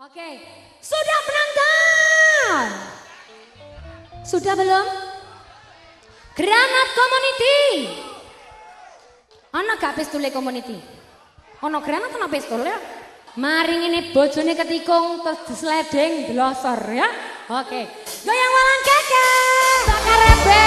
Oke, sudah penonton? Sudah belum? Granat Community. Ana gak pistole community? Ana granat ana pistol ya? Mari ini bojone ketikung terus disledeng blosor ya. Oke. Goyang walang kakek. Bakar rebet.